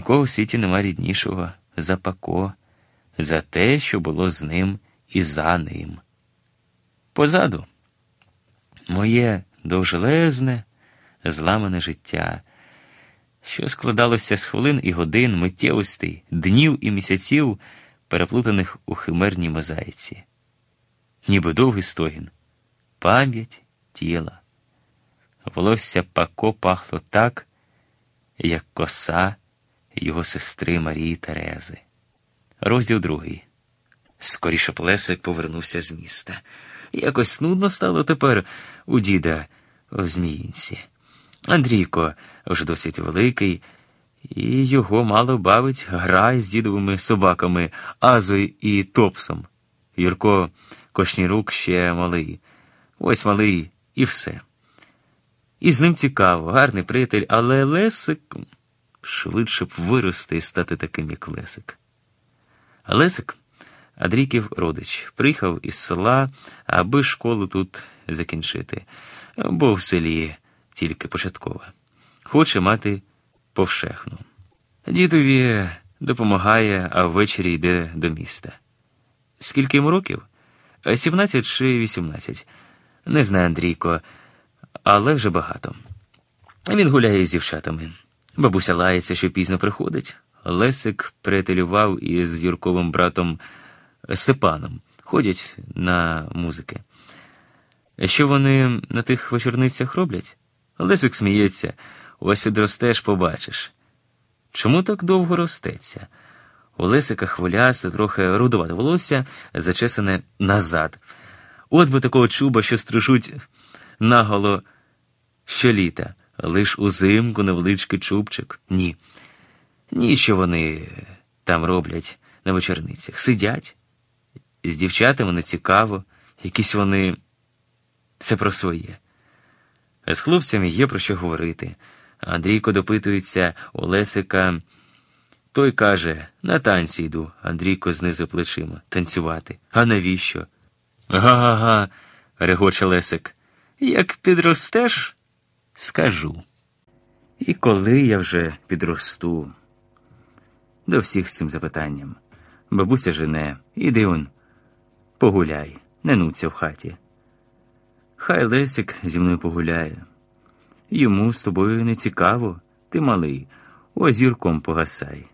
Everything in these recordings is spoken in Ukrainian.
Нікого в світі нема ріднішого за Пако, за те, що було з ним і за ним. Позаду моє довжелезне, зламане життя, що складалося з хвилин і годин, миттєвостей, днів і місяців, переплутаних у химерній мозаїці, ніби довгий стогін, пам'ять тіла. Волосся Пако пахло так, як коса його сестри Марії Терези. Розділ другий. Скоріше Плесик повернувся з міста. Якось нудно стало тепер у діда в Зміїнці. Андрійко вже досить великий, і його мало бавить грай з дідовими собаками Азою і Топсом. Юрко Кошнірук ще малий. Ось малий і все. І з ним цікаво, гарний приятель, але Лесик швидше б вирости і стати таким, як Лесик. Лесик Андрійків родич, приїхав із села, аби школу тут закінчити, бо в селі тільки початкова. Хоче мати повшехну. Дідові допомагає, а ввечері йде до міста. Скільки йому років? Сімнадцять чи вісімнадцять? Не знаю, Андрійко, але вже багато. Він гуляє з дівчатами. Бабуся лається, що пізно приходить. Лесик приятелював із Юрковим братом Степаном. Ходять на музики. Що вони на тих вечорницях роблять? Лесик сміється, ось підростеш, побачиш. Чому так довго ростеться? У Лесика хвилясте, трохи рудувате волосся, зачесане назад. От би такого чуба, що стрижуть наголо щоліта, лиш узимку невеличкий чубчик. Ні. Ні, що вони там роблять на вечорницях. Сидять. З дівчатами не цікаво, якісь вони все про своє. З хлопцями є про що говорити. Андрійко допитується у Лесика. Той каже, на танці йду, Андрійко знизу плечима. Танцювати. А навіщо? Га-га-га, регоче Лесик. Як підростеш, скажу. І коли я вже підросту? До всіх цим запитанням. Бабуся жене, іди он, погуляй, не нуться в хаті. Хай Лесик зі мною погуляє. Йому з тобою не цікаво, ти малий, ось зірком погасай.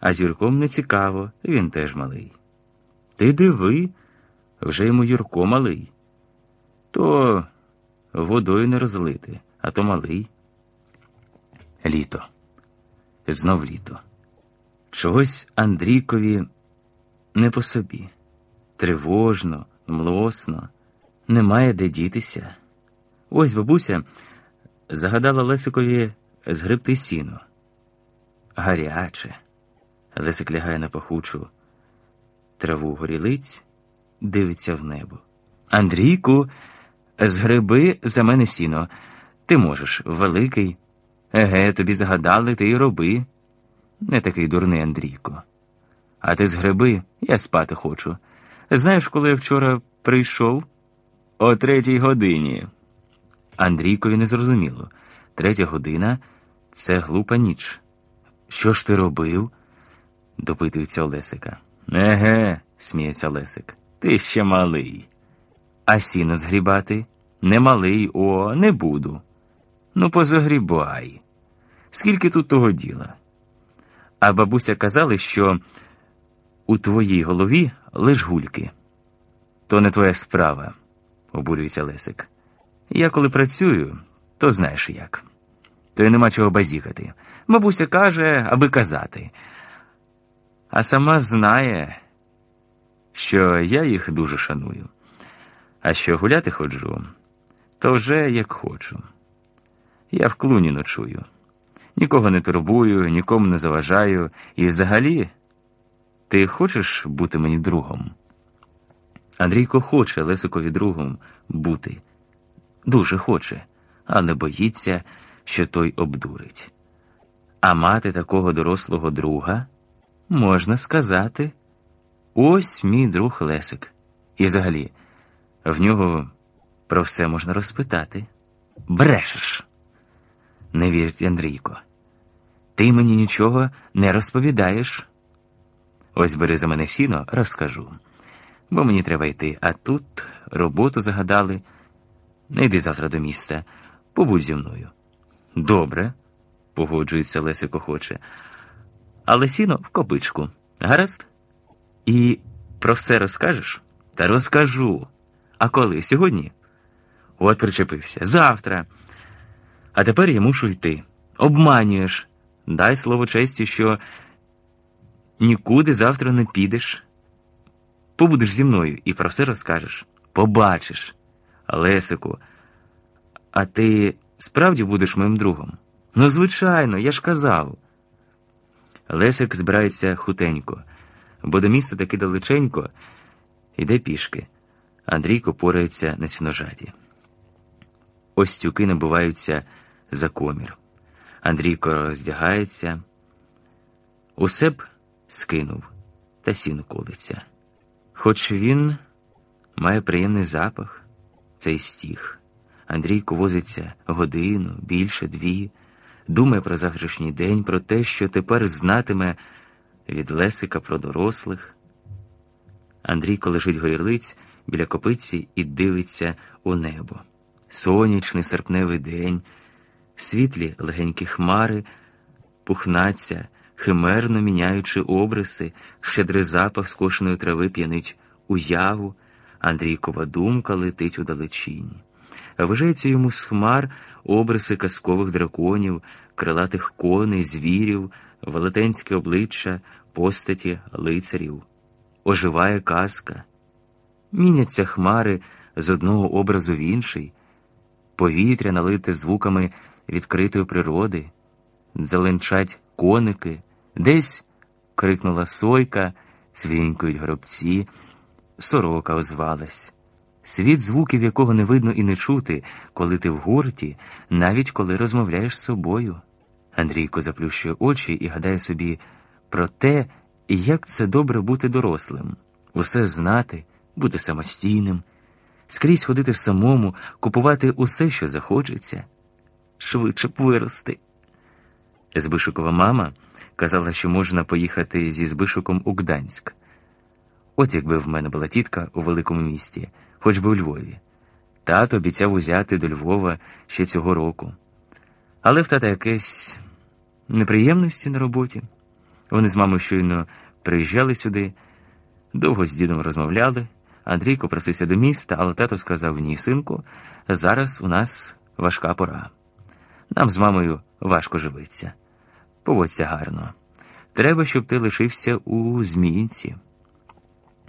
А зірком не цікаво, він теж малий. Ти диви, вже йому Юрко малий. То водою не розлити, а то малий. Літо. Знов літо. Чогось Андрійкові не по собі. Тривожно, млосно, немає де дітися. Ось бабуся загадала Лесикові згребти сіно. Гаряче. Лесик лягає на пахучу траву горілиць, дивиться в небо. Андрійку, згреби за мене сіно. Ти можеш, великий. Еге, тобі загадали, ти й роби. Не такий дурний Андрійко. А ти згреби, я спати хочу. Знаєш, коли я вчора прийшов? О третій годині. Андрійкові не зрозуміло. Третя година це глупа ніч. Що ж ти робив? допитується Олесика. Еге, сміється Лесик. Ти ще малий. А сіно згрібати? Не малий, о, не буду. Ну, позагрібай. Скільки тут того діла? А бабуся казали, що у твоїй голові лиш гульки. То не твоя справа, обурюється Лесик. Я коли працюю, то знаєш як. То й нема чого базікати. Бабуся каже, аби казати. А сама знає, що я їх дуже шаную. А що гуляти ходжу, то вже як хочу. Я в клуні ночую. Нікого не турбую, нікому не заважаю. І взагалі, ти хочеш бути мені другом? Андрійко хоче Лесикові другом бути. Дуже хоче, але боїться, що той обдурить. А мати такого дорослого друга можна сказати. Ось мій друг Лесик. І взагалі, в нього про все можна розпитати. Брешеш. Не вірить Андрійко. ти мені нічого не розповідаєш. Ось бери за мене сіно, розкажу. Бо мені треба йти, а тут роботу загадали. Не йди завтра до міста, побудь зі мною. Добре, погоджується Лесик охоче. Але сіно в копичку. Гаразд? І про все розкажеш? Та розкажу. А коли? Сьогодні? От причепився. Завтра. А тепер я мушу йти. Обманюєш. Дай слово честі, що нікуди завтра не підеш. Побудеш зі мною і про все розкажеш. Побачиш. Лесику, а ти справді будеш моїм другом? Ну, звичайно, я ж казав. Лесик збирається хутенько, бо до міста таки далеченько, йде пішки. Андрійко порається на сіножаті. Ось тюки набиваються за комір. Андрійко роздягається, усе б скинув та сіно колиться. Хоч він має приємний запах, цей стіг. Андрійко возиться годину, більше дві, думає про завтрашній день, про те, що тепер знатиме від Лесика про дорослих. Андрійко лежить горлиць біля копиці і дивиться у небо. Сонячний серпневий день, світлі легенькі хмари, пухнаться, химерно міняючи обриси, щедрий запах скошеної трави п'янить уяву, Андрійкова думка летить у далечині. Вважається йому з хмар обриси казкових драконів, крилатих коней, звірів, велетенське обличчя, постаті лицарів. Оживає казка. Міняться хмари з одного образу в інший, повітря налите звуками відкритої природи, дзеленчать коники, десь крикнула сойка, свінькують гробці, сорока озвалась. Світ звуків, якого не видно і не чути, коли ти в гурті, навіть коли розмовляєш з собою. Андрійко заплющує очі і гадає собі про те, як це добре бути дорослим, усе знати, бути самостійним, скрізь ходити самому, купувати усе, що захочеться, швидше б вирости. Збишукова мама казала, що можна поїхати зі Збишуком у Гданськ. От якби в мене була тітка у великому місті, хоч би у Львові. Тато обіцяв узяти до Львова ще цього року. Але в тата якесь неприємності на роботі. Вони з мамою щойно приїжджали сюди, довго з дідом розмовляли. Андрійко просився до міста, але тато сказав ні, синку, зараз у нас важка пора. Нам з мамою важко живиться. Поводься гарно. Треба, щоб ти лишився у Зміїнці.